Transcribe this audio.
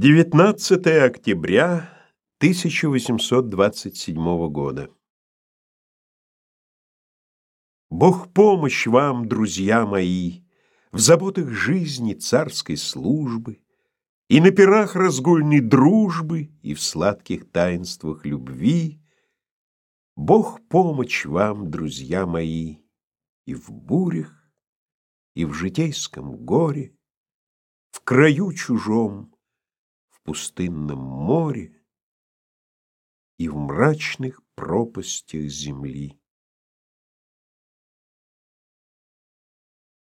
19 октября 1827 года. Бог помощь вам, друзья мои, В заботах жизни царской службы, И на пирах разгульной дружбы, И в сладких таинствах любви. Бог помощь вам, друзья мои, И в бурях, и в житейском горе, В краю чужом, пустынном море и в мрачных пропастях земли.